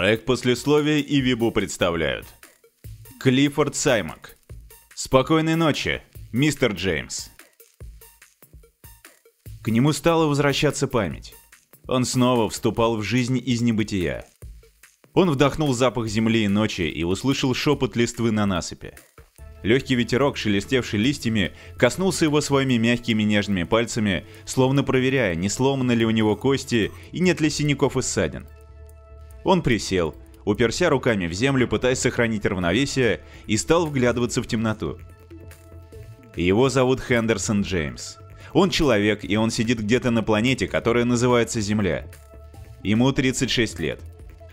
Проект послесловия и Вибу представляют. Клиффорд Саймак. Спокойной ночи, мистер Джеймс. К нему стала возвращаться память. Он снова вступал в жизнь из небытия. Он вдохнул запах земли и ночи и услышал шепот листвы на насыпи. Легкий ветерок, шелестевший листьями, коснулся его своими мягкими нежными пальцами, словно проверяя, не сломаны ли у него кости и нет ли синяков и ссадин. Он присел, уперся руками в землю, пытаясь сохранить равновесие, и стал вглядываться в темноту. Его зовут Хендерсон Джеймс. Он человек, и он сидит где-то на планете, которая называется Земля. Ему 36 лет.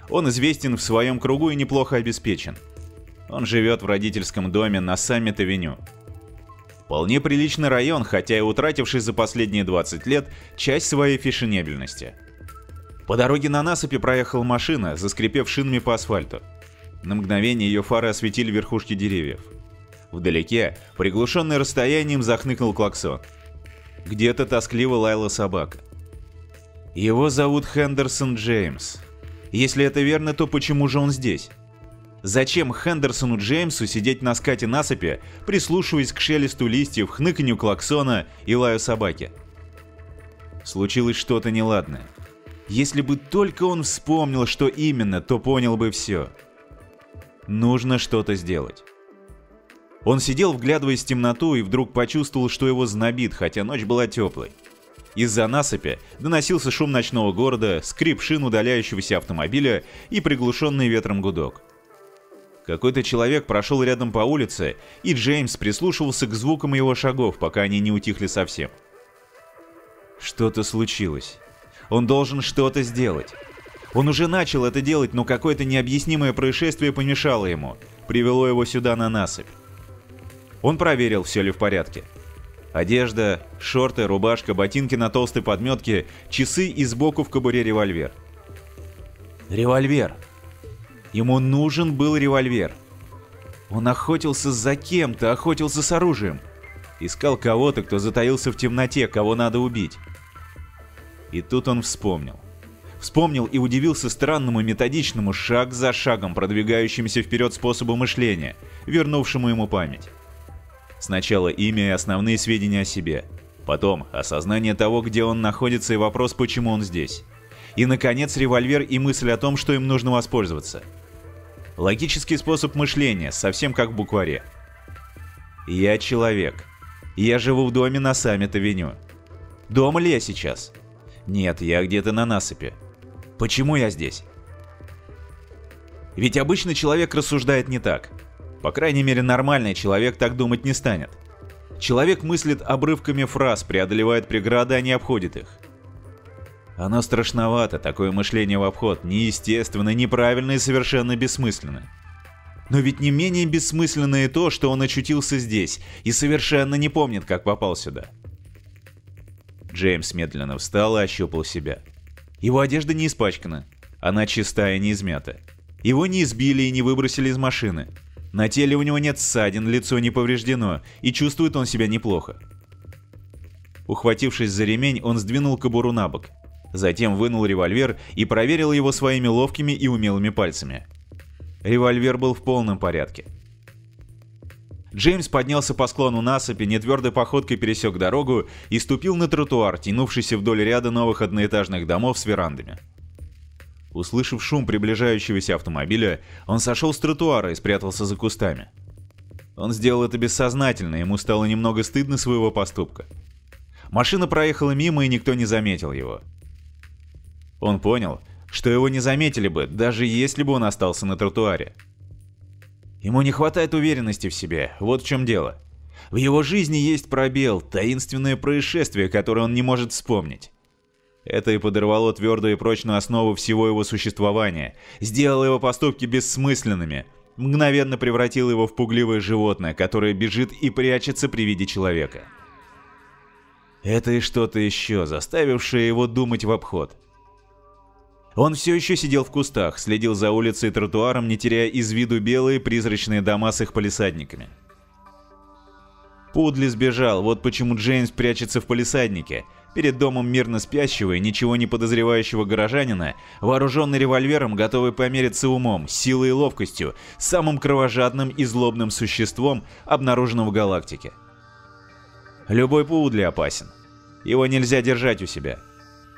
Он известен в своем кругу и неплохо обеспечен. Он живет в родительском доме на Саммит-авеню. Вполне приличный район, хотя и утративший за последние 20 лет часть своей фешенебельности – по дороге на насыпи проехала машина, заскрипев шинами по асфальту. На мгновение ее фары осветили верхушки деревьев. Вдалеке, приглушенный расстоянием, захныкнул клаксон. Где-то тоскливо лаяла собака. Его зовут Хендерсон Джеймс. Если это верно, то почему же он здесь? Зачем Хендерсону Джеймсу сидеть на скате насыпи, прислушиваясь к шелесту листьев, хныканью клаксона и лаю собаки? Случилось что-то неладное. Если бы только он вспомнил, что именно, то понял бы все. Нужно что-то сделать. Он сидел, вглядываясь в темноту, и вдруг почувствовал, что его знобит, хотя ночь была теплой. Из-за насыпи доносился шум ночного города, скрип шин удаляющегося автомобиля и приглушенный ветром гудок. Какой-то человек прошел рядом по улице, и Джеймс прислушивался к звукам его шагов, пока они не утихли совсем. Что-то случилось. Он должен что-то сделать. Он уже начал это делать, но какое-то необъяснимое происшествие помешало ему, привело его сюда на насыпь. Он проверил, все ли в порядке. Одежда, шорты, рубашка, ботинки на толстой подметке, часы и сбоку в кобуре револьвер. Револьвер. Ему нужен был револьвер. Он охотился за кем-то, охотился с оружием. Искал кого-то, кто затаился в темноте, кого надо убить. И тут он вспомнил. Вспомнил и удивился странному методичному шаг за шагом продвигающемуся вперед способу мышления, вернувшему ему память. Сначала имя и основные сведения о себе. Потом осознание того, где он находится и вопрос, почему он здесь. И, наконец, револьвер и мысль о том, что им нужно воспользоваться. Логический способ мышления, совсем как в букваре. Я человек. Я живу в доме на Саммит-авеню. Дома ли я сейчас? Нет, я где-то на насыпи. Почему я здесь? Ведь обычный человек рассуждает не так. По крайней мере, нормальный человек так думать не станет. Человек мыслит обрывками фраз, преодолевает преграды, а не обходит их. Оно страшновато, такое мышление в обход, неестественно, неправильно и совершенно бессмысленно. Но ведь не менее бессмысленно и то, что он очутился здесь и совершенно не помнит, как попал сюда. Джеймс медленно встал и ощупал себя. Его одежда не испачкана. Она чистая и не измята. Его не избили и не выбросили из машины. На теле у него нет ссадин, лицо не повреждено, и чувствует он себя неплохо. Ухватившись за ремень, он сдвинул кобуру на бок. Затем вынул револьвер и проверил его своими ловкими и умелыми пальцами. Револьвер был в полном порядке. Джеймс поднялся по склону насыпи, нетвердой походкой пересек дорогу и ступил на тротуар, тянувшийся вдоль ряда новых одноэтажных домов с верандами. Услышав шум приближающегося автомобиля, он сошел с тротуара и спрятался за кустами. Он сделал это бессознательно, ему стало немного стыдно своего поступка. Машина проехала мимо, и никто не заметил его. Он понял, что его не заметили бы, даже если бы он остался на тротуаре. Ему не хватает уверенности в себе, вот в чем дело. В его жизни есть пробел, таинственное происшествие, которое он не может вспомнить. Это и подорвало твердую и прочную основу всего его существования, сделало его поступки бессмысленными, мгновенно превратило его в пугливое животное, которое бежит и прячется при виде человека. Это и что-то еще, заставившее его думать в обход – он все еще сидел в кустах, следил за улицей и тротуаром, не теряя из виду белые призрачные дома с их полисадниками. Пудли сбежал, вот почему Джеймс прячется в полисаднике. Перед домом мирно спящего и ничего не подозревающего горожанина, вооруженный револьвером, готовый помериться умом, силой и ловкостью, самым кровожадным и злобным существом, обнаруженным в галактике. Любой Пудли опасен. Его нельзя держать у себя.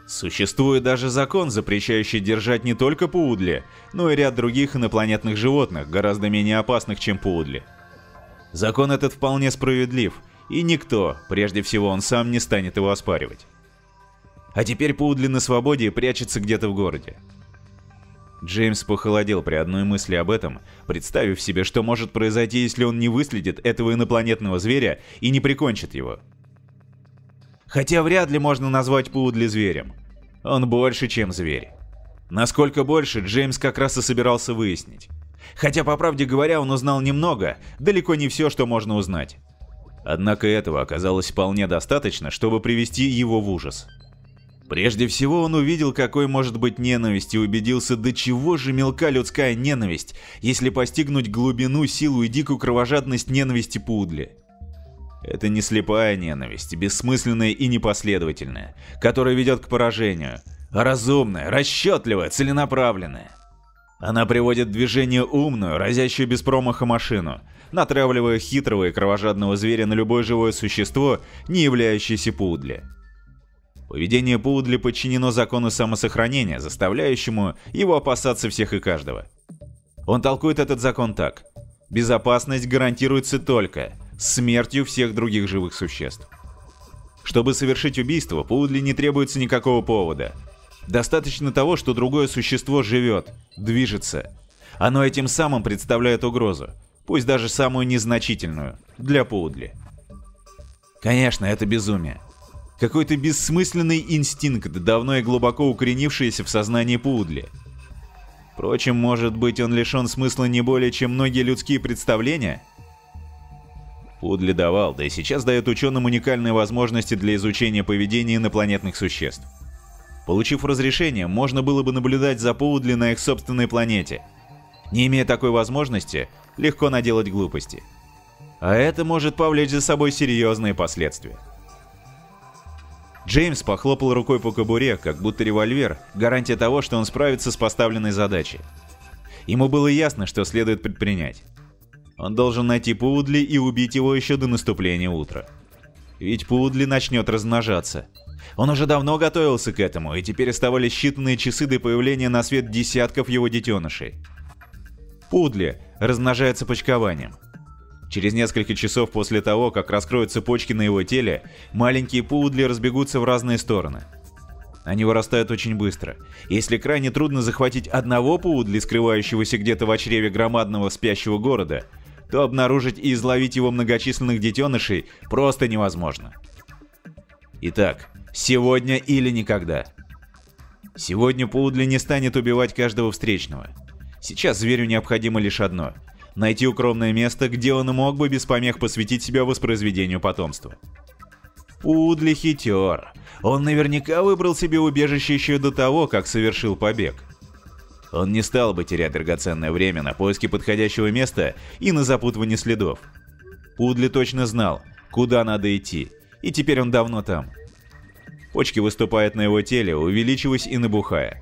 Существует даже закон, запрещающий держать не только пудли, но и ряд других инопланетных животных, гораздо менее опасных, чем пудли. Закон этот вполне справедлив, и никто, прежде всего он сам, не станет его оспаривать. А теперь Пудли на свободе и прячется где-то в городе. Джеймс похолодел при одной мысли об этом, представив себе, что может произойти, если он не выследит этого инопланетного зверя и не прикончит его. Хотя вряд ли можно назвать Пудли зверем. Он больше, чем зверь. Насколько больше, Джеймс как раз и собирался выяснить. Хотя, по правде говоря, он узнал немного, далеко не все, что можно узнать. Однако этого оказалось вполне достаточно, чтобы привести его в ужас. Прежде всего он увидел, какой может быть ненависть, и убедился, до чего же мелка людская ненависть, если постигнуть глубину, силу и дикую кровожадность ненависти Пудли. Это не слепая ненависть, бессмысленная и непоследовательная, которая ведет к поражению, а разумная, расчетливая, целенаправленная. Она приводит в движение умную, разящую без промаха машину, натравливая хитрого и кровожадного зверя на любое живое существо, не являющееся Пудли. Поведение Пудли подчинено закону самосохранения, заставляющему его опасаться всех и каждого. Он толкует этот закон так. Безопасность гарантируется только смертью всех других живых существ. Чтобы совершить убийство, Пудли не требуется никакого повода. Достаточно того, что другое существо живет, движется. Оно этим самым представляет угрозу, пусть даже самую незначительную, для Пудли. Конечно, это безумие. Какой-то бессмысленный инстинкт, давно и глубоко укоренившийся в сознании Пудли. Впрочем, может быть он лишен смысла не более, чем многие людские представления – Удли да и сейчас дает ученым уникальные возможности для изучения поведения инопланетных существ. Получив разрешение, можно было бы наблюдать за Пудли на их собственной планете. Не имея такой возможности, легко наделать глупости. А это может повлечь за собой серьезные последствия. Джеймс похлопал рукой по кобуре, как будто револьвер – гарантия того, что он справится с поставленной задачей. Ему было ясно, что следует предпринять. Он должен найти Пудли и убить его еще до наступления утра. Ведь Пудли начнет размножаться. Он уже давно готовился к этому, и теперь оставались считанные часы до появления на свет десятков его детенышей. Пудли размножается почкованием. Через несколько часов после того, как раскроются почки на его теле, маленькие пудли разбегутся в разные стороны. Они вырастают очень быстро. Если крайне трудно захватить одного пудли, скрывающегося где-то в чреве громадного спящего города, то обнаружить и изловить его многочисленных детенышей просто невозможно. Итак, сегодня или никогда. Сегодня Пудли не станет убивать каждого встречного. Сейчас зверю необходимо лишь одно – найти укромное место, где он мог бы без помех посвятить себя воспроизведению потомства. Пудли хитер. Он наверняка выбрал себе убежище еще до того, как совершил побег. Он не стал бы терять драгоценное время на поиски подходящего места и на запутывание следов. Пудли точно знал, куда надо идти, и теперь он давно там. Почки выступают на его теле, увеличиваясь и набухая.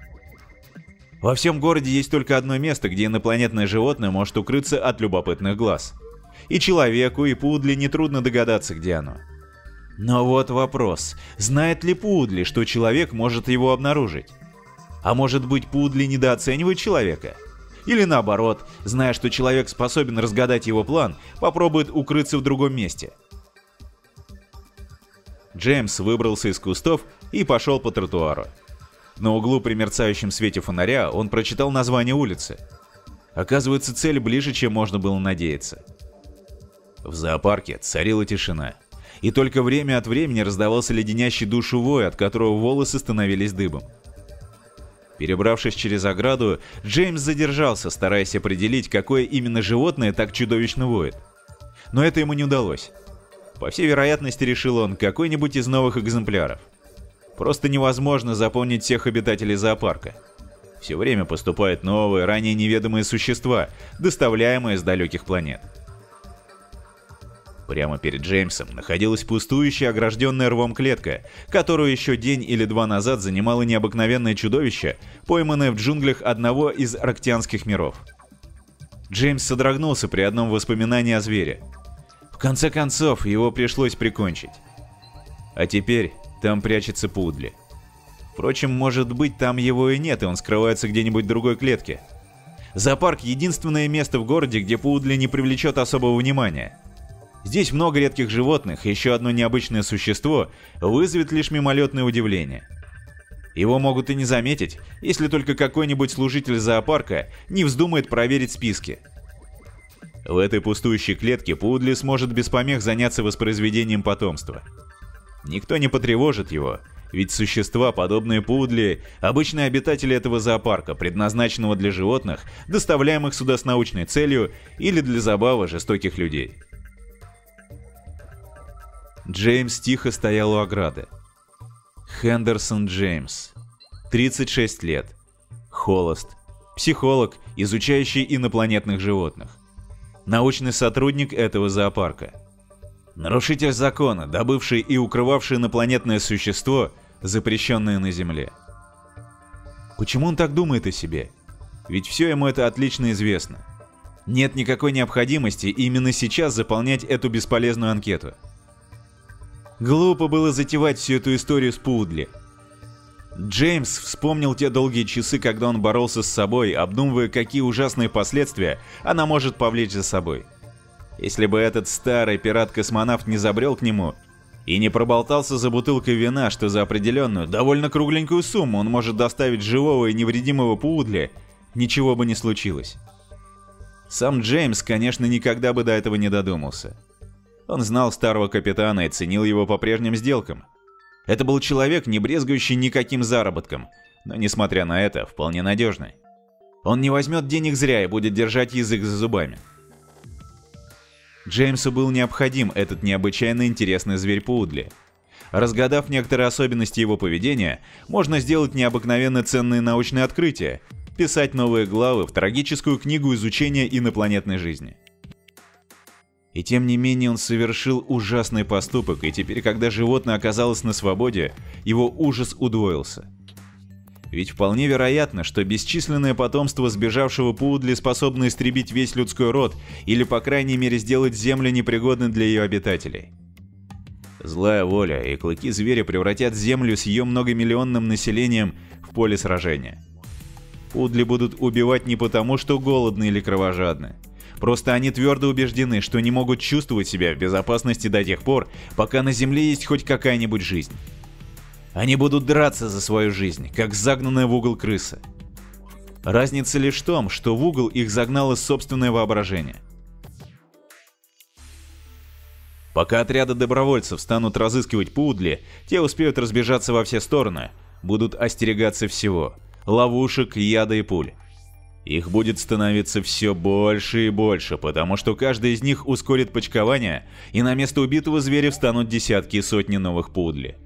Во всем городе есть только одно место, где инопланетное животное может укрыться от любопытных глаз. И человеку, и Пудли нетрудно догадаться, где оно. Но вот вопрос, знает ли Пудли, что человек может его обнаружить? А может быть, Пудли недооценивает человека? Или наоборот, зная, что человек способен разгадать его план, попробует укрыться в другом месте? Джеймс выбрался из кустов и пошел по тротуару. На углу при мерцающем свете фонаря он прочитал название улицы. Оказывается, цель ближе, чем можно было надеяться. В зоопарке царила тишина. И только время от времени раздавался леденящий душу вой, от которого волосы становились дыбом. Перебравшись через ограду, Джеймс задержался, стараясь определить, какое именно животное так чудовищно воет. Но это ему не удалось. По всей вероятности, решил он, какой-нибудь из новых экземпляров. Просто невозможно запомнить всех обитателей зоопарка. Все время поступают новые, ранее неведомые существа, доставляемые с далеких планет. Прямо перед Джеймсом находилась пустующая огражденная рвом клетка, которую еще день или два назад занимало необыкновенное чудовище, пойманное в джунглях одного из арктианских миров. Джеймс содрогнулся при одном воспоминании о звере. В конце концов, его пришлось прикончить. А теперь там прячется Пудли. Впрочем, может быть, там его и нет, и он скрывается где-нибудь в другой клетке. Зоопарк — единственное место в городе, где Пудли не привлечет особого внимания. Здесь много редких животных, и еще одно необычное существо вызовет лишь мимолетное удивление. Его могут и не заметить, если только какой-нибудь служитель зоопарка не вздумает проверить списки. В этой пустующей клетке Пудли сможет без помех заняться воспроизведением потомства. Никто не потревожит его, ведь существа, подобные Пудли, обычные обитатели этого зоопарка, предназначенного для животных, доставляемых сюда с научной целью или для забавы жестоких людей. Джеймс тихо стоял у ограды. Хендерсон Джеймс. 36 лет. Холост. Психолог, изучающий инопланетных животных. Научный сотрудник этого зоопарка. Нарушитель закона, добывший и укрывавший инопланетное существо, запрещенное на Земле. Почему он так думает о себе? Ведь все ему это отлично известно. Нет никакой необходимости именно сейчас заполнять эту бесполезную анкету. Глупо было затевать всю эту историю с Пудли. Джеймс вспомнил те долгие часы, когда он боролся с собой, обдумывая, какие ужасные последствия она может повлечь за собой. Если бы этот старый пират-космонавт не забрел к нему и не проболтался за бутылкой вина, что за определенную, довольно кругленькую сумму он может доставить живого и невредимого Пудли, ничего бы не случилось. Сам Джеймс, конечно, никогда бы до этого не додумался. Он знал старого капитана и ценил его по прежним сделкам. Это был человек, не брезгающий никаким заработком, но, несмотря на это, вполне надежный. Он не возьмет денег зря и будет держать язык за зубами. Джеймсу был необходим этот необычайно интересный зверь Пудли. Разгадав некоторые особенности его поведения, можно сделать необыкновенно ценные научные открытия, писать новые главы в трагическую книгу изучения инопланетной жизни. И тем не менее он совершил ужасный поступок, и теперь, когда животное оказалось на свободе, его ужас удвоился. Ведь вполне вероятно, что бесчисленное потомство сбежавшего Пудли способно истребить весь людской род или, по крайней мере, сделать землю непригодной для ее обитателей. Злая воля и клыки зверя превратят землю с ее многомиллионным населением в поле сражения. Пудли будут убивать не потому, что голодны или кровожадны, Просто они твердо убеждены, что не могут чувствовать себя в безопасности до тех пор, пока на Земле есть хоть какая-нибудь жизнь. Они будут драться за свою жизнь, как загнанная в угол крыса. Разница лишь в том, что в угол их загнало собственное воображение. Пока отряды добровольцев станут разыскивать Пудли, те успеют разбежаться во все стороны, будут остерегаться всего – ловушек, яда и пуль. Их будет становиться все больше и больше, потому что каждый из них ускорит почкование, и на место убитого зверя встанут десятки и сотни новых пудли.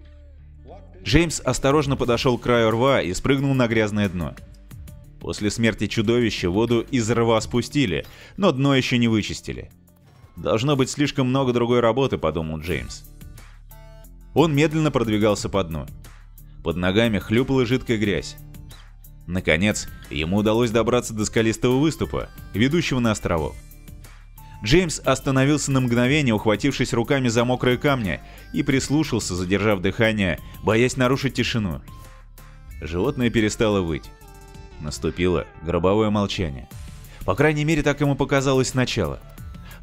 Джеймс осторожно подошел к краю рва и спрыгнул на грязное дно. После смерти чудовища воду из рва спустили, но дно еще не вычистили. Должно быть слишком много другой работы, подумал Джеймс. Он медленно продвигался по дну. Под ногами хлюпала жидкая грязь. Наконец, ему удалось добраться до скалистого выступа, ведущего на островов. Джеймс остановился на мгновение, ухватившись руками за мокрые камни, и прислушался, задержав дыхание, боясь нарушить тишину. Животное перестало выть. Наступило гробовое молчание. По крайней мере, так ему показалось сначала.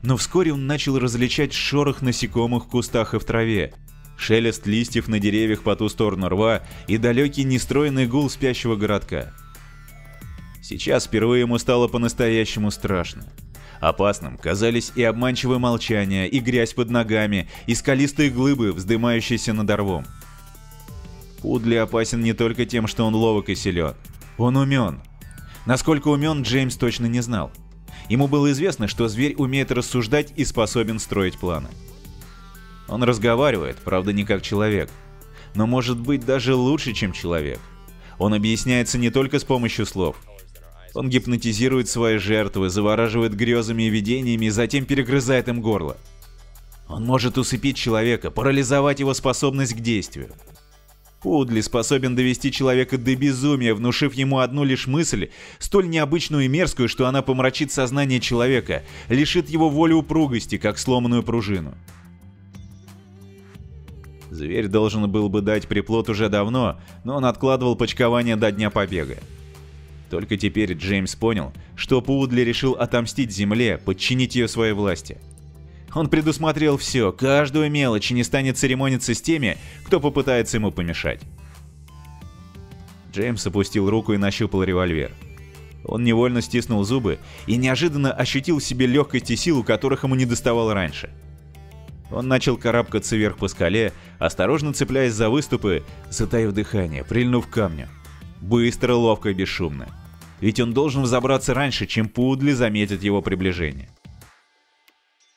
Но вскоре он начал различать шорох насекомых в кустах и в траве, шелест листьев на деревьях по ту сторону рва и далекий нестроенный гул спящего городка. Сейчас впервые ему стало по-настоящему страшно. Опасным казались и обманчивое молчание, и грязь под ногами, и скалистые глыбы, вздымающиеся над рвом. Пудли опасен не только тем, что он ловок и силен. Он умен. Насколько умен, Джеймс точно не знал. Ему было известно, что зверь умеет рассуждать и способен строить планы. Он разговаривает, правда не как человек, но может быть даже лучше, чем человек. Он объясняется не только с помощью слов. Он гипнотизирует свои жертвы, завораживает грезами и видениями, затем перегрызает им горло. Он может усыпить человека, парализовать его способность к действию. Пудли способен довести человека до безумия, внушив ему одну лишь мысль, столь необычную и мерзкую, что она помрачит сознание человека, лишит его воли упругости, как сломанную пружину. Зверь должен был бы дать приплод уже давно, но он откладывал почкование до дня побега. Только теперь Джеймс понял, что Пудли решил отомстить Земле, подчинить ее своей власти. Он предусмотрел все, каждую мелочь и не станет церемониться с теми, кто попытается ему помешать. Джеймс опустил руку и нащупал револьвер. Он невольно стиснул зубы и неожиданно ощутил в себе легкость и силу, которых ему не доставало раньше. Он начал карабкаться вверх по скале, осторожно цепляясь за выступы, затаив дыхание, прильнув к камню. Быстро, ловко и бесшумно. Ведь он должен взобраться раньше, чем Пудли заметит его приближение.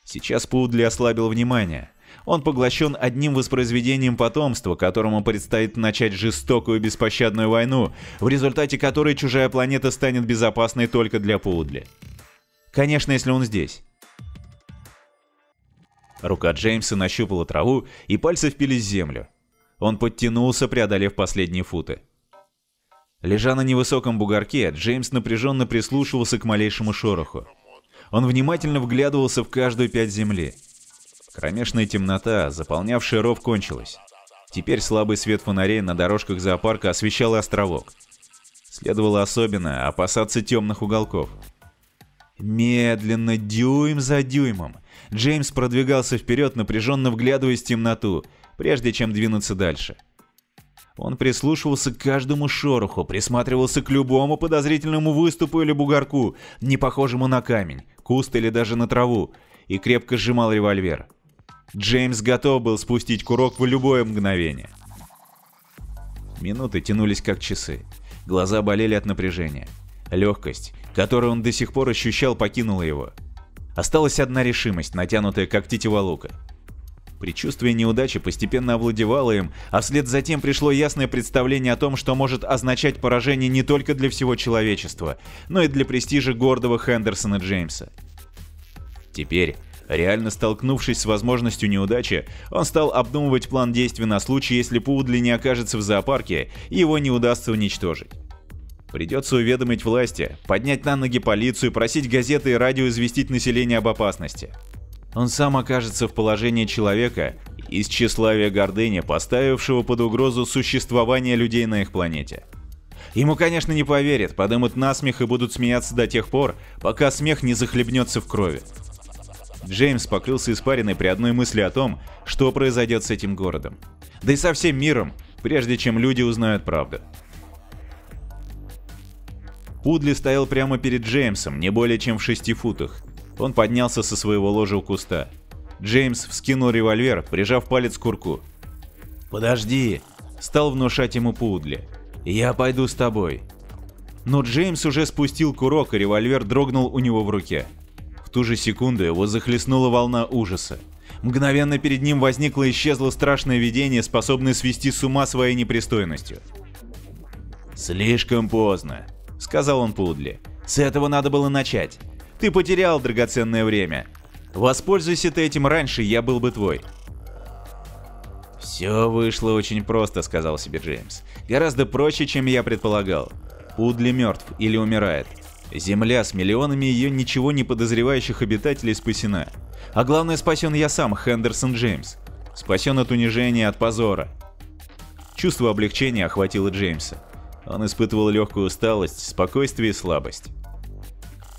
Сейчас Пудли ослабил внимание. Он поглощен одним воспроизведением потомства, которому предстоит начать жестокую беспощадную войну, в результате которой чужая планета станет безопасной только для Пудли. Конечно, если он здесь. Рука Джеймса нащупала траву, и пальцы впились в землю. Он подтянулся, преодолев последние футы. Лежа на невысоком бугорке, Джеймс напряженно прислушивался к малейшему шороху. Он внимательно вглядывался в каждую пять земли. Кромешная темнота, заполнявшая ров, кончилась. Теперь слабый свет фонарей на дорожках зоопарка освещал островок. Следовало особенно опасаться темных уголков. Медленно, дюйм за дюймом, Джеймс продвигался вперед, напряженно вглядываясь в темноту, прежде чем двинуться дальше. Он прислушивался к каждому шороху, присматривался к любому подозрительному выступу или бугорку, не похожему на камень, куст или даже на траву, и крепко сжимал револьвер. Джеймс готов был спустить курок в любое мгновение. Минуты тянулись как часы. Глаза болели от напряжения. Легкость, которую он до сих пор ощущал, покинула его. Осталась одна решимость, натянутая как тетива лука. Предчувствие неудачи постепенно овладевало им, а вслед за тем пришло ясное представление о том, что может означать поражение не только для всего человечества, но и для престижа гордого Хендерсона Джеймса. Теперь, реально столкнувшись с возможностью неудачи, он стал обдумывать план действий на случай, если Пудли не окажется в зоопарке и его не удастся уничтожить. Придется уведомить власти, поднять на ноги полицию, просить газеты и радио известить население об опасности. Он сам окажется в положении человека из тщеславия гордыни, поставившего под угрозу существование людей на их планете. Ему, конечно, не поверят, подымут насмех и будут смеяться до тех пор, пока смех не захлебнется в крови. Джеймс покрылся испариной при одной мысли о том, что произойдет с этим городом. Да и со всем миром, прежде чем люди узнают правду. Пудли стоял прямо перед Джеймсом, не более чем в шести футах. Он поднялся со своего ложа у куста. Джеймс вскинул револьвер, прижав палец к курку. «Подожди!» – стал внушать ему Пудли. «Я пойду с тобой». Но Джеймс уже спустил курок, и револьвер дрогнул у него в руке. В ту же секунду его захлестнула волна ужаса. Мгновенно перед ним возникло и исчезло страшное видение, способное свести с ума своей непристойностью. «Слишком поздно», — сказал он Пудли. «С этого надо было начать. Ты потерял драгоценное время. Воспользуйся ты этим раньше, я был бы твой». «Все вышло очень просто», — сказал себе Джеймс. «Гораздо проще, чем я предполагал. Пудли мертв или умирает. Земля с миллионами ее ничего не подозревающих обитателей спасена. А главное, спасен я сам, Хендерсон Джеймс. Спасен от унижения, от позора». Чувство облегчения охватило Джеймса. Он испытывал легкую усталость, спокойствие и слабость.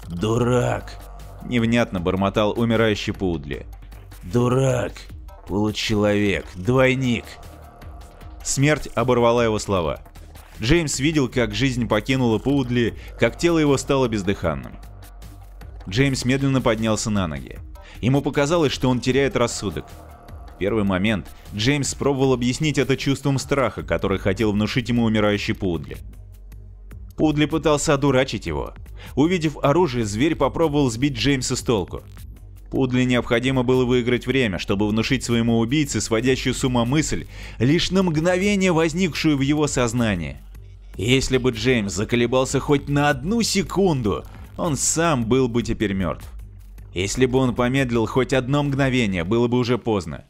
«Дурак!» — невнятно бормотал умирающий Пудли. «Дурак! Получеловек! Двойник!» Смерть оборвала его слова. Джеймс видел, как жизнь покинула Пудли, как тело его стало бездыханным. Джеймс медленно поднялся на ноги. Ему показалось, что он теряет рассудок первый момент Джеймс пробовал объяснить это чувством страха, который хотел внушить ему умирающий Пудли. Пудли пытался одурачить его. Увидев оружие, зверь попробовал сбить Джеймса с толку. Пудли необходимо было выиграть время, чтобы внушить своему убийце сводящую с ума мысль, лишь на мгновение возникшую в его сознании. Если бы Джеймс заколебался хоть на одну секунду, он сам был бы теперь мертв. Если бы он помедлил хоть одно мгновение, было бы уже поздно.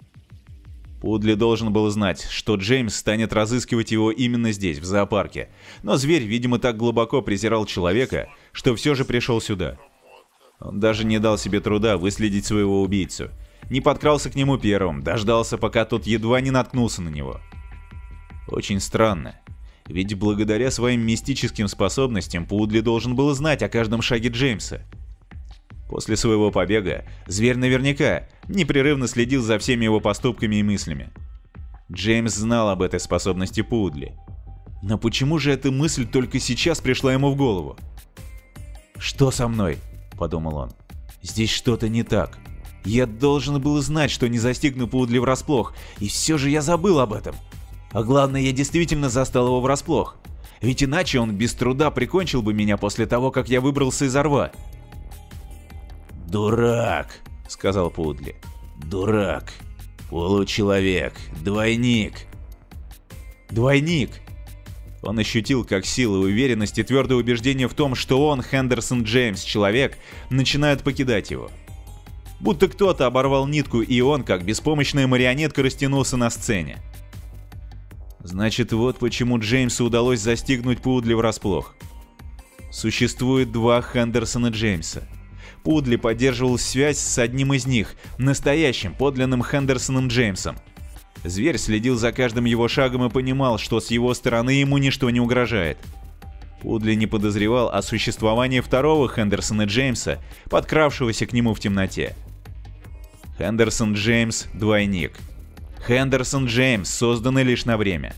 Пудли должен был знать, что Джеймс станет разыскивать его именно здесь, в зоопарке. Но зверь, видимо, так глубоко презирал человека, что все же пришел сюда. Он даже не дал себе труда выследить своего убийцу. Не подкрался к нему первым, дождался, пока тот едва не наткнулся на него. Очень странно. Ведь благодаря своим мистическим способностям Пудли должен был знать о каждом шаге Джеймса. После своего побега зверь наверняка непрерывно следил за всеми его поступками и мыслями. Джеймс знал об этой способности Пудли. Но почему же эта мысль только сейчас пришла ему в голову? «Что со мной?» – подумал он. «Здесь что-то не так. Я должен был знать, что не застигну Пудли врасплох, и все же я забыл об этом. А главное, я действительно застал его врасплох. Ведь иначе он без труда прикончил бы меня после того, как я выбрался из рва. «Дурак», — сказал Пудли. «Дурак. Получеловек. Двойник». «Двойник». Он ощутил, как сила, уверенность и твердое убеждение в том, что он, Хендерсон Джеймс, человек, начинают покидать его. Будто кто-то оборвал нитку, и он, как беспомощная марионетка, растянулся на сцене. Значит, вот почему Джеймсу удалось застигнуть Пудли врасплох. Существует два Хендерсона Джеймса. Пудли поддерживал связь с одним из них, настоящим, подлинным Хендерсоном Джеймсом. Зверь следил за каждым его шагом и понимал, что с его стороны ему ничто не угрожает. Пудли не подозревал о существовании второго Хендерсона Джеймса, подкравшегося к нему в темноте. Хендерсон Джеймс – двойник. Хендерсон Джеймс, созданный лишь на время.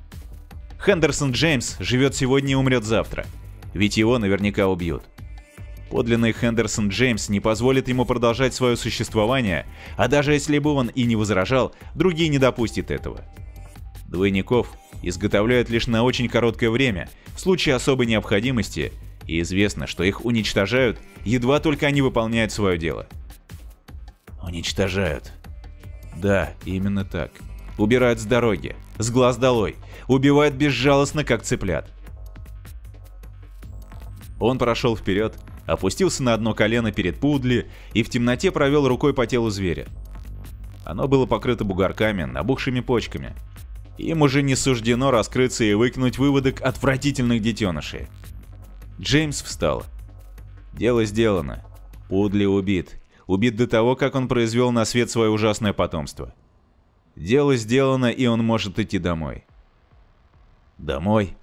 Хендерсон Джеймс живет сегодня и умрет завтра, ведь его наверняка убьют. Подлинный Хендерсон Джеймс не позволит ему продолжать свое существование, а даже если бы он и не возражал, другие не допустят этого. Двойников изготовляют лишь на очень короткое время, в случае особой необходимости, и известно, что их уничтожают, едва только они выполняют свое дело. Уничтожают. Да, именно так. Убирают с дороги, с глаз долой, убивают безжалостно, как цыплят. Он прошел вперед, опустился на одно колено перед Пудли и в темноте провел рукой по телу зверя. Оно было покрыто бугорками, набухшими почками. Им уже не суждено раскрыться и выкинуть выводок отвратительных детенышей. Джеймс встал. Дело сделано. Пудли убит. Убит до того, как он произвел на свет свое ужасное потомство. Дело сделано, и он может идти домой. Домой?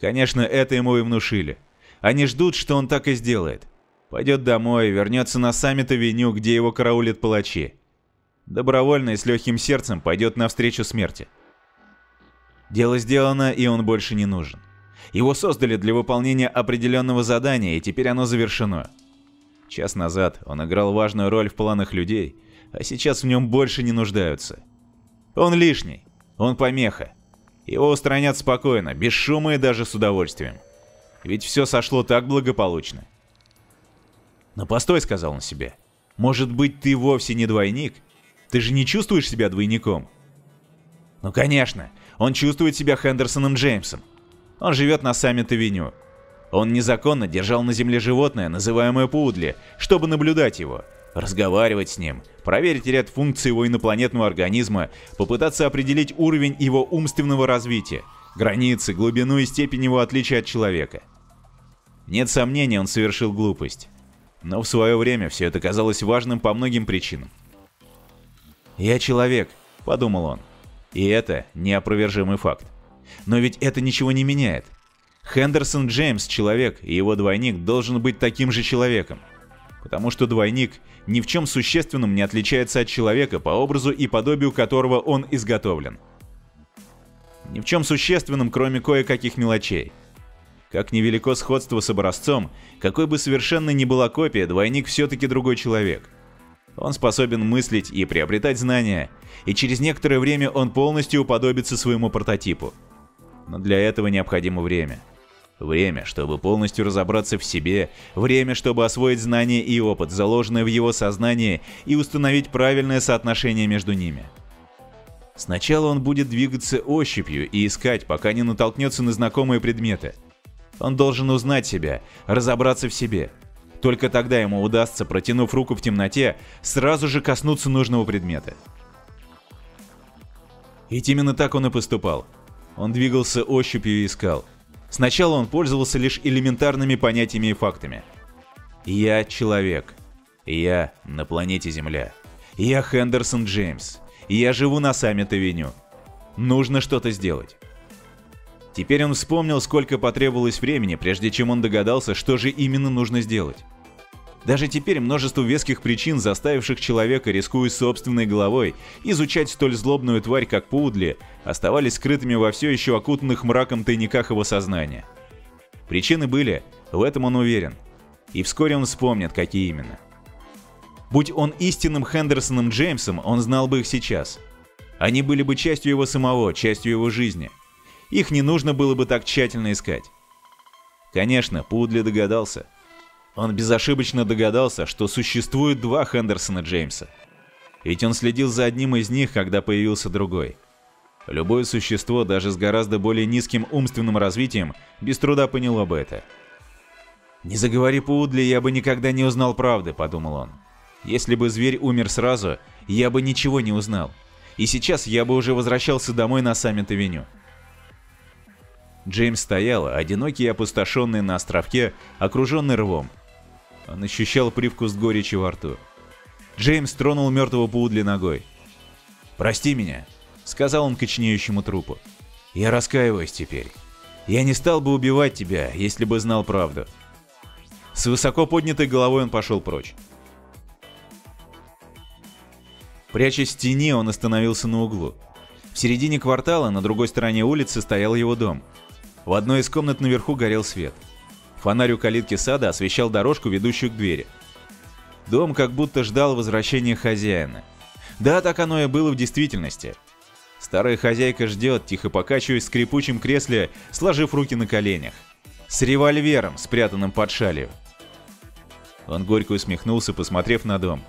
Конечно, это ему и внушили. Они ждут, что он так и сделает. Пойдет домой, вернется на саммит-авеню, где его караулят палачи. Добровольно и с легким сердцем пойдет навстречу смерти. Дело сделано, и он больше не нужен. Его создали для выполнения определенного задания, и теперь оно завершено. Час назад он играл важную роль в планах людей, а сейчас в нем больше не нуждаются. Он лишний, он помеха. Его устранят спокойно, без шума и даже с удовольствием. Ведь все сошло так благополучно. «Но постой», — сказал он себе. «Может быть, ты вовсе не двойник? Ты же не чувствуешь себя двойником?» «Ну, конечно. Он чувствует себя Хендерсоном Джеймсом. Он живет на Саммит-авеню. Он незаконно держал на земле животное, называемое Пудли, чтобы наблюдать его, разговаривать с ним, проверить ряд функций его инопланетного организма, попытаться определить уровень его умственного развития, границы, глубину и степень его отличия от человека. Нет сомнения, он совершил глупость. Но в свое время все это казалось важным по многим причинам. «Я человек», — подумал он. И это неопровержимый факт. Но ведь это ничего не меняет. Хендерсон Джеймс, человек, и его двойник должен быть таким же человеком. Потому что двойник ни в чем существенном не отличается от человека, по образу и подобию которого он изготовлен. Ни в чем существенном, кроме кое-каких мелочей. Как невелико сходство с образцом, какой бы совершенно ни была копия, двойник все-таки другой человек. Он способен мыслить и приобретать знания, и через некоторое время он полностью уподобится своему прототипу. Но для этого необходимо время. Время, чтобы полностью разобраться в себе, время, чтобы освоить знания и опыт, заложенные в его сознании, и установить правильное соотношение между ними. Сначала он будет двигаться ощупью и искать, пока не натолкнется на знакомые предметы – он должен узнать себя, разобраться в себе. Только тогда ему удастся, протянув руку в темноте, сразу же коснуться нужного предмета. Ведь именно так он и поступал. Он двигался ощупью и искал. Сначала он пользовался лишь элементарными понятиями и фактами. «Я человек. Я на планете Земля. Я Хендерсон Джеймс. Я живу на Саммит-авеню. Нужно что-то сделать». Теперь он вспомнил, сколько потребовалось времени, прежде чем он догадался, что же именно нужно сделать. Даже теперь множество веских причин, заставивших человека, рискуя собственной головой, изучать столь злобную тварь, как Пудли, оставались скрытыми во все еще окутанных мраком тайниках его сознания. Причины были, в этом он уверен. И вскоре он вспомнит, какие именно. Будь он истинным Хендерсоном Джеймсом, он знал бы их сейчас. Они были бы частью его самого, частью его жизни. Их не нужно было бы так тщательно искать. Конечно, Пудли догадался – он безошибочно догадался, что существует два Хендерсона Джеймса. Ведь он следил за одним из них, когда появился другой. Любое существо, даже с гораздо более низким умственным развитием, без труда поняло бы это. «Не заговори по Удли, я бы никогда не узнал правды», — подумал он. «Если бы зверь умер сразу, я бы ничего не узнал. И сейчас я бы уже возвращался домой на Саммит-авеню». Джеймс стоял, одинокий и опустошенный на островке, окруженный рвом. Он ощущал привкус горечи во рту. Джеймс тронул мертвого Пудли ногой. «Прости меня», — сказал он кочнеющему трупу. «Я раскаиваюсь теперь. Я не стал бы убивать тебя, если бы знал правду». С высоко поднятой головой он пошел прочь. Прячась в тени, он остановился на углу. В середине квартала, на другой стороне улицы, стоял его дом. В одной из комнат наверху горел свет — Фонарь у калитки сада освещал дорожку, ведущую к двери. Дом как будто ждал возвращения хозяина. Да, так оно и было в действительности. Старая хозяйка ждет, тихо покачиваясь в скрипучем кресле, сложив руки на коленях. С револьвером, спрятанным под шалью. Он горько усмехнулся, посмотрев на дом.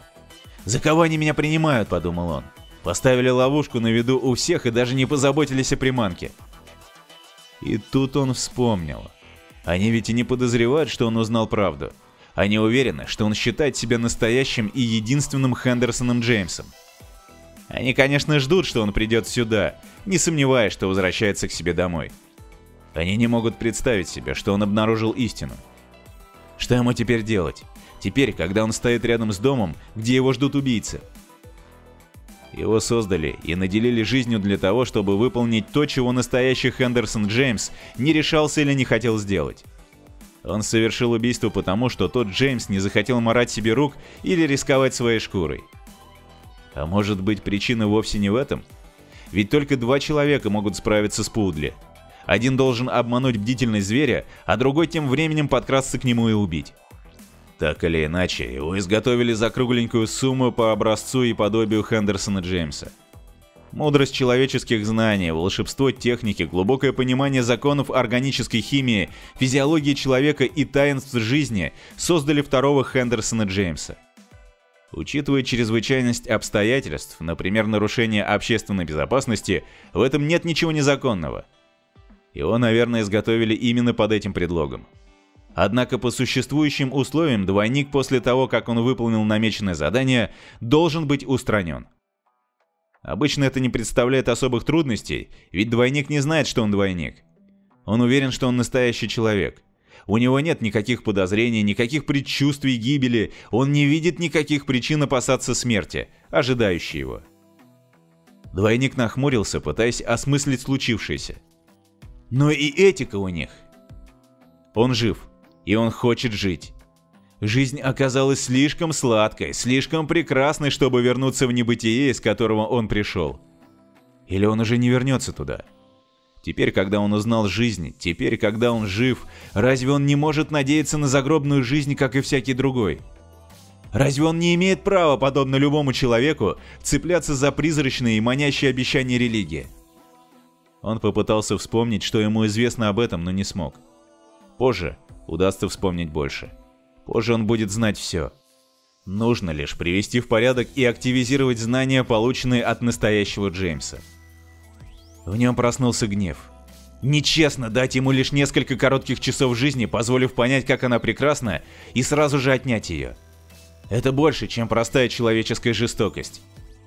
«За кого они меня принимают?» – подумал он. Поставили ловушку на виду у всех и даже не позаботились о приманке. И тут он вспомнил. Они ведь и не подозревают, что он узнал правду. Они уверены, что он считает себя настоящим и единственным Хендерсоном Джеймсом. Они, конечно, ждут, что он придет сюда, не сомневаясь, что возвращается к себе домой. Они не могут представить себе, что он обнаружил истину. Что ему теперь делать? Теперь, когда он стоит рядом с домом, где его ждут убийцы. Его создали и наделили жизнью для того, чтобы выполнить то, чего настоящий Хендерсон Джеймс не решался или не хотел сделать. Он совершил убийство потому, что тот Джеймс не захотел морать себе рук или рисковать своей шкурой. А может быть причина вовсе не в этом? Ведь только два человека могут справиться с Пудли. Один должен обмануть бдительность зверя, а другой тем временем подкрасться к нему и убить. Так или иначе, его изготовили за кругленькую сумму по образцу и подобию Хендерсона Джеймса. Мудрость человеческих знаний, волшебство техники, глубокое понимание законов органической химии, физиологии человека и таинств жизни создали второго Хендерсона Джеймса. Учитывая чрезвычайность обстоятельств, например, нарушение общественной безопасности, в этом нет ничего незаконного. Его, наверное, изготовили именно под этим предлогом. Однако по существующим условиям двойник после того, как он выполнил намеченное задание, должен быть устранен. Обычно это не представляет особых трудностей, ведь двойник не знает, что он двойник. Он уверен, что он настоящий человек. У него нет никаких подозрений, никаких предчувствий гибели, он не видит никаких причин опасаться смерти, ожидающей его. Двойник нахмурился, пытаясь осмыслить случившееся. Но и этика у них. Он жив, и он хочет жить. Жизнь оказалась слишком сладкой, слишком прекрасной, чтобы вернуться в небытие, из которого он пришел. Или он уже не вернется туда? Теперь, когда он узнал жизнь, теперь, когда он жив, разве он не может надеяться на загробную жизнь, как и всякий другой? Разве он не имеет права, подобно любому человеку, цепляться за призрачные и манящие обещания религии? Он попытался вспомнить, что ему известно об этом, но не смог. Позже, удастся вспомнить больше. Позже он будет знать все. Нужно лишь привести в порядок и активизировать знания, полученные от настоящего Джеймса. В нем проснулся гнев. Нечестно дать ему лишь несколько коротких часов жизни, позволив понять, как она прекрасна, и сразу же отнять ее. Это больше, чем простая человеческая жестокость.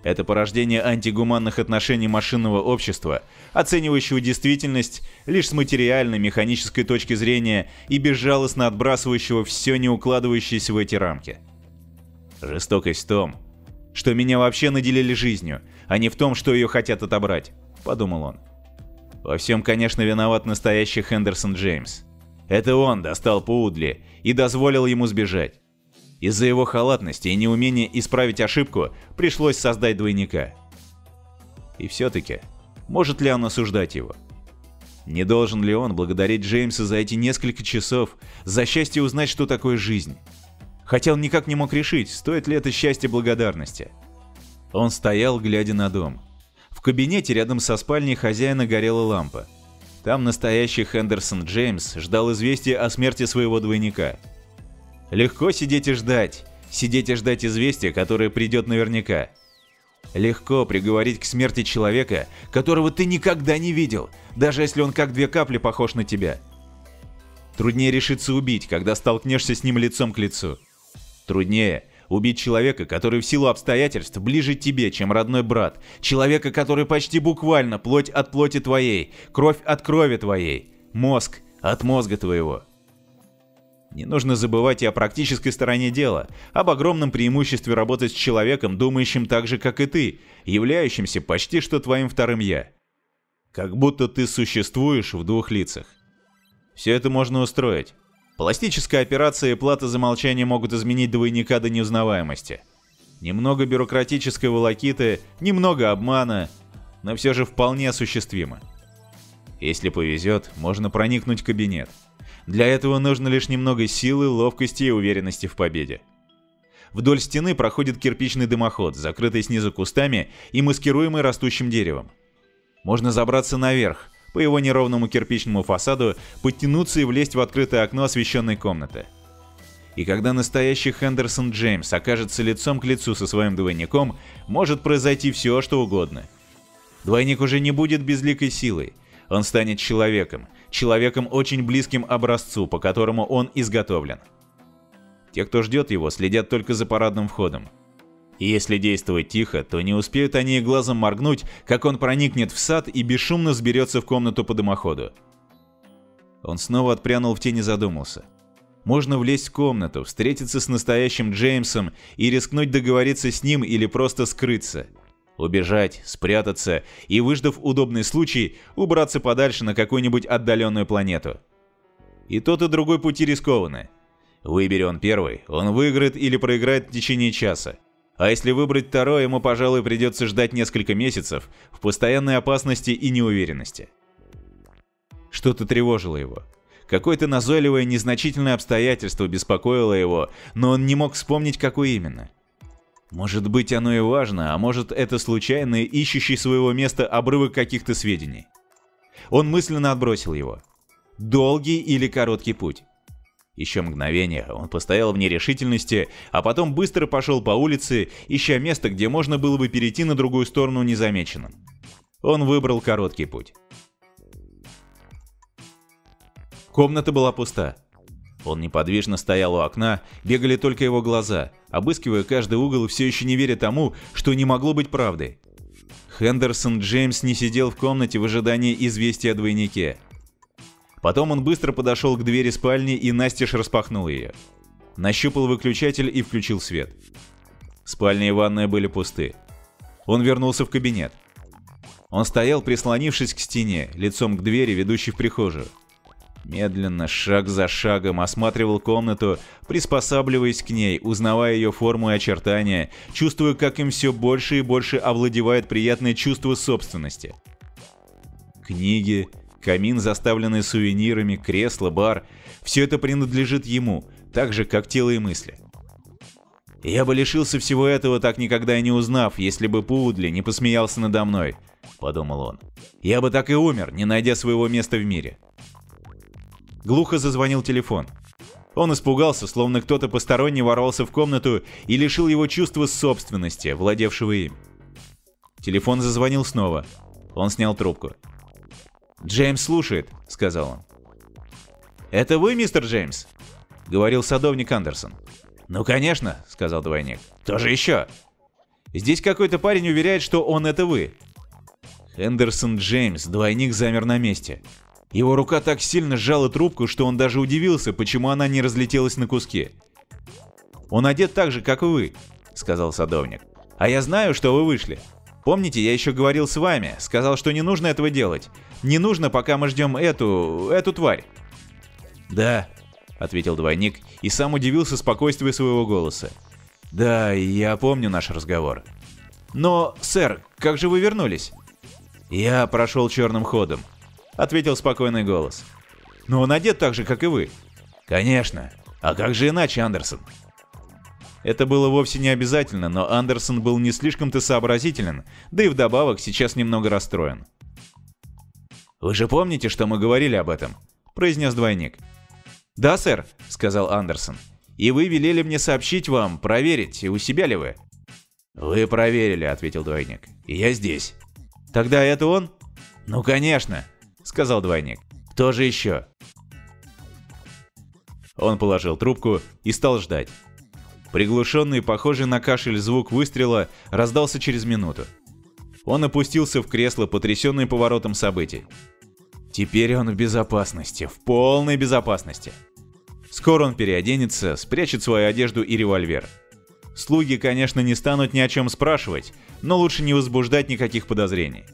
Это порождение антигуманных отношений машинного общества, оценивающего действительность лишь с материальной, механической точки зрения и безжалостно отбрасывающего все не укладывающееся в эти рамки. Жестокость в том, что меня вообще наделили жизнью, а не в том, что ее хотят отобрать, подумал он. Во всем, конечно, виноват настоящий Хендерсон Джеймс. Это он достал Пуудли и дозволил ему сбежать. Из-за его халатности и неумения исправить ошибку пришлось создать двойника. И все-таки, может ли он осуждать его? Не должен ли он благодарить Джеймса за эти несколько часов, за счастье узнать, что такое жизнь? Хотя он никак не мог решить, стоит ли это счастье благодарности. Он стоял, глядя на дом. В кабинете рядом со спальней хозяина горела лампа. Там настоящий Хендерсон Джеймс ждал известия о смерти своего двойника – Легко сидеть и ждать. Сидеть и ждать известия, которое придет наверняка. Легко приговорить к смерти человека, которого ты никогда не видел, даже если он как две капли похож на тебя. Труднее решиться убить, когда столкнешься с ним лицом к лицу. Труднее убить человека, который в силу обстоятельств ближе тебе, чем родной брат, человека, который почти буквально плоть от плоти твоей, кровь от крови твоей, мозг от мозга твоего. Не нужно забывать и о практической стороне дела, об огромном преимуществе работать с человеком, думающим так же, как и ты, являющимся почти что твоим вторым «я». Как будто ты существуешь в двух лицах. Все это можно устроить. Пластическая операция и плата за молчание могут изменить двойника до неузнаваемости. Немного бюрократической волокиты, немного обмана, но все же вполне осуществимо. Если повезет, можно проникнуть в кабинет. Для этого нужно лишь немного силы, ловкости и уверенности в победе. Вдоль стены проходит кирпичный дымоход, закрытый снизу кустами и маскируемый растущим деревом. Можно забраться наверх, по его неровному кирпичному фасаду, подтянуться и влезть в открытое окно освещенной комнаты. И когда настоящий Хендерсон Джеймс окажется лицом к лицу со своим двойником, может произойти все, что угодно. Двойник уже не будет безликой силой, он станет человеком, человеком очень близким образцу, по которому он изготовлен. Те, кто ждет его, следят только за парадным входом. И если действовать тихо, то не успеют они и глазом моргнуть, как он проникнет в сад и бесшумно сберется в комнату по дымоходу. Он снова отпрянул в тень и задумался. Можно влезть в комнату, встретиться с настоящим Джеймсом и рискнуть договориться с ним или просто скрыться – Убежать, спрятаться и, выждав удобный случай, убраться подальше на какую-нибудь отдаленную планету. И тот и другой пути рискованы. Выбери он первый, он выиграет или проиграет в течение часа. А если выбрать второй, ему, пожалуй, придется ждать несколько месяцев в постоянной опасности и неуверенности. Что-то тревожило его. Какое-то назойливое незначительное обстоятельство беспокоило его, но он не мог вспомнить, какое именно. Может быть, оно и важно, а может, это случайный, ищущий своего места обрывок каких-то сведений. Он мысленно отбросил его. Долгий или короткий путь? Еще мгновение он постоял в нерешительности, а потом быстро пошел по улице, ища место, где можно было бы перейти на другую сторону незамеченным. Он выбрал короткий путь. Комната была пуста. Он неподвижно стоял у окна, бегали только его глаза, обыскивая каждый угол и все еще не веря тому, что не могло быть правдой. Хендерсон Джеймс не сидел в комнате в ожидании известия о двойнике. Потом он быстро подошел к двери спальни и настежь распахнул ее. Нащупал выключатель и включил свет. Спальня и ванная были пусты. Он вернулся в кабинет. Он стоял, прислонившись к стене, лицом к двери, ведущей в прихожую. Медленно, шаг за шагом осматривал комнату, приспосабливаясь к ней, узнавая ее форму и очертания, чувствуя, как им все больше и больше овладевает приятное чувство собственности. Книги, камин, заставленный сувенирами, кресло, бар – все это принадлежит ему, так же, как тело и мысли. «Я бы лишился всего этого, так никогда и не узнав, если бы Пудли не посмеялся надо мной», – подумал он. «Я бы так и умер, не найдя своего места в мире». Глухо зазвонил телефон. Он испугался, словно кто-то посторонний ворвался в комнату и лишил его чувства собственности, владевшего им. Телефон зазвонил снова. Он снял трубку. «Джеймс слушает», — сказал он. «Это вы, мистер Джеймс?» — говорил садовник Андерсон. «Ну, конечно», — сказал двойник. «Кто же еще?» «Здесь какой-то парень уверяет, что он это вы». Хендерсон Джеймс, двойник замер на месте. Его рука так сильно сжала трубку, что он даже удивился, почему она не разлетелась на куски. «Он одет так же, как и вы», — сказал садовник. «А я знаю, что вы вышли. Помните, я еще говорил с вами, сказал, что не нужно этого делать. Не нужно, пока мы ждем эту... эту тварь». «Да», — ответил двойник и сам удивился спокойствию своего голоса. «Да, я помню наш разговор». «Но, сэр, как же вы вернулись?» «Я прошел черным ходом», — ответил спокойный голос. «Но он одет так же, как и вы». «Конечно. А как же иначе, Андерсон?» Это было вовсе не обязательно, но Андерсон был не слишком-то сообразителен, да и вдобавок сейчас немного расстроен. «Вы же помните, что мы говорили об этом?» – произнес двойник. «Да, сэр», – сказал Андерсон. «И вы велели мне сообщить вам, проверить, у себя ли вы?» «Вы проверили», – ответил двойник. «И я здесь». «Тогда это он?» «Ну, конечно», – сказал двойник. «Кто же еще?» Он положил трубку и стал ждать. Приглушенный, похожий на кашель звук выстрела раздался через минуту. Он опустился в кресло, потрясенный поворотом событий. Теперь он в безопасности, в полной безопасности. Скоро он переоденется, спрячет свою одежду и револьвер. Слуги, конечно, не станут ни о чем спрашивать, но лучше не возбуждать никаких подозрений.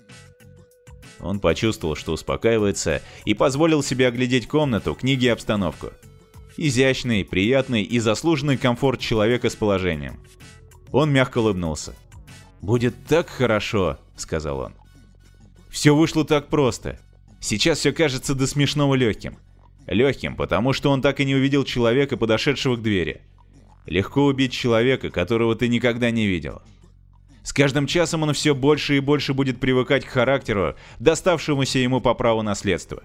Он почувствовал, что успокаивается, и позволил себе оглядеть комнату, книги и обстановку – изящный, приятный и заслуженный комфорт человека с положением. Он мягко улыбнулся. «Будет так хорошо», — сказал он. Все вышло так просто. Сейчас все кажется до смешного легким. Легким, потому что он так и не увидел человека, подошедшего к двери. Легко убить человека, которого ты никогда не видел. С каждым часом он все больше и больше будет привыкать к характеру, доставшемуся ему по праву наследства.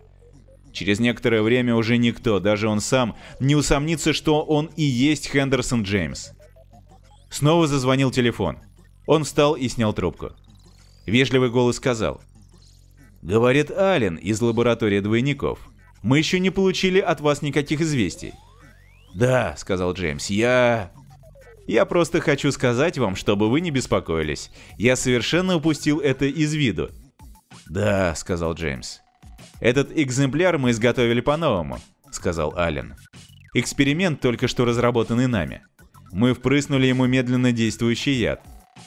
Через некоторое время уже никто, даже он сам, не усомнится, что он и есть Хендерсон Джеймс. Снова зазвонил телефон. Он встал и снял трубку. Вежливый голос сказал. «Говорит Ален из лаборатории двойников. Мы еще не получили от вас никаких известий». «Да», — сказал Джеймс, — «я...» «Я просто хочу сказать вам, чтобы вы не беспокоились. Я совершенно упустил это из виду». «Да», — сказал Джеймс. «Этот экземпляр мы изготовили по-новому», — сказал Аллен. «Эксперимент только что разработанный нами. Мы впрыснули ему медленно действующий яд.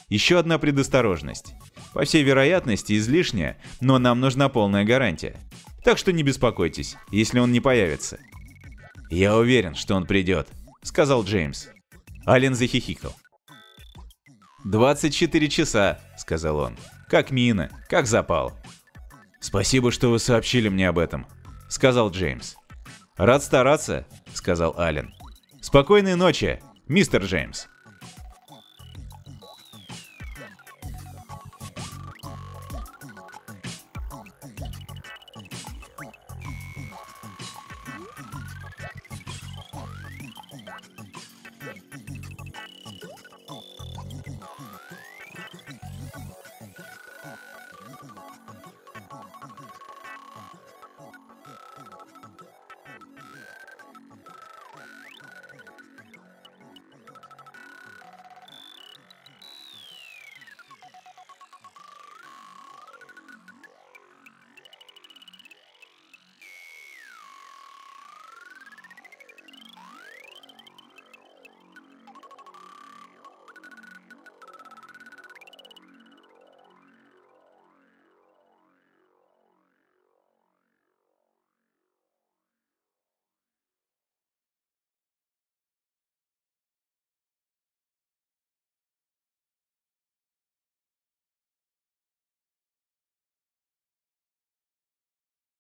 Еще одна предосторожность. По всей вероятности излишняя, но нам нужна полная гарантия. Так что не беспокойтесь, если он не появится». «Я уверен, что он придет», — сказал Джеймс. Аллен захихикал. «24 часа», — сказал он. «Как мина, как запал. «Спасибо, что вы сообщили мне об этом», — сказал Джеймс. «Рад стараться», — сказал Аллен. «Спокойной ночи, мистер Джеймс».